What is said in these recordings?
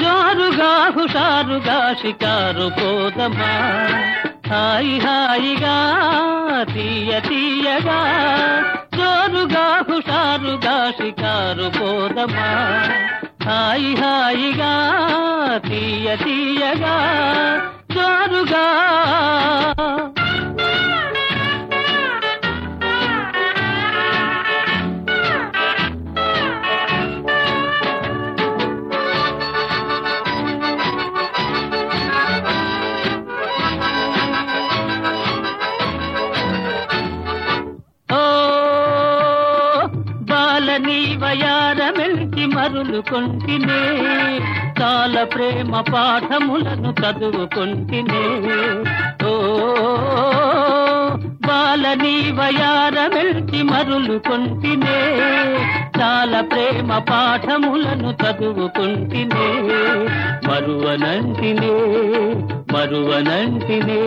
జోరుగా హుషారుగా షికారు పోదమా హాయి హాయిగా తీయ తీయగా జోరుగా హుషారుగా షికారు పోదమా హాయి హాయిగా తీయ తీయగా జోరుగా. బాలని వయారమెల్కి మరులు కొంటినే కాల ప్రేమ పాఠములను చదువుకుంటినే. ఓ బాలని వయారమెల్కి మరులు కొంటినే కాల ప్రేమ పాఠములను చదువుకుంటినే. మరువనంటినే మరువనంటినే.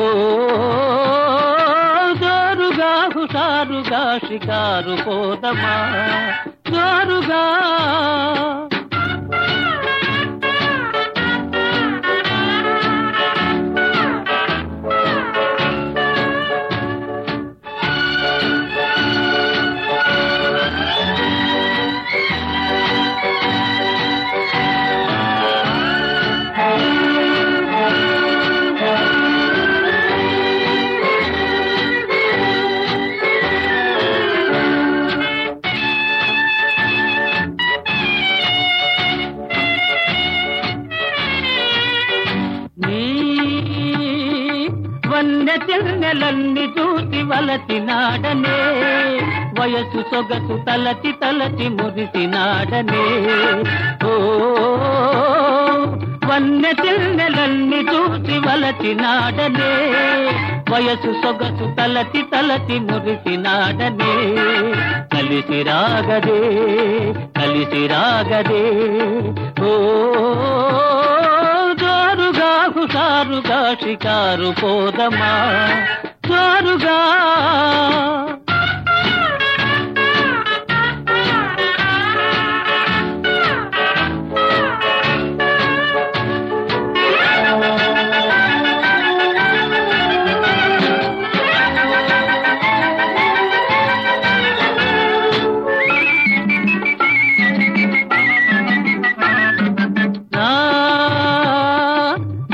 ఓ సారుగా షికారు పోదమా? జోరుగా వన్నె తిన్నెలన్ని చూసి వలసి నాడనే వయసు సొగసు తలచి తలచి మురిసినాడనే. ఓ వన్నె తిన్నెలన్ని చూసి వలసి నాడనే వయసు సొగసు తలచి తలచి మురిసి నాడనే కలిసి రాగదే కలిసి రాగదే. ఓ జారుగా షికారు పోదమా? జారుగా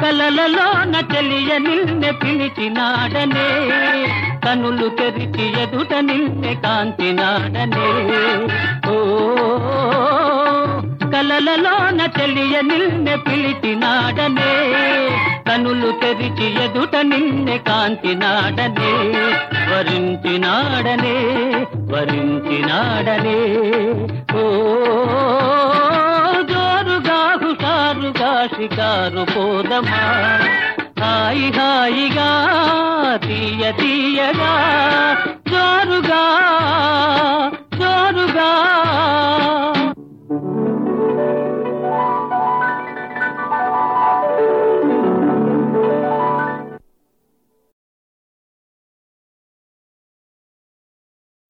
కలలలోన తెలియ నిన్నే పిలిచినాడనే. కనులు తెరిచి ఎదుట నిన్నే కాంతినాడనే. ఓ కలలలోన తెలియ నిన్నే పిలిచినాడనే. కనులు తెరిచి ఎదుట నిన్నే కాంతినాడనే. వరించినాడనే వరించినాడనే. షికారు పోదమా? హాయి హాయిగా తీయ తీయగా జారుగా.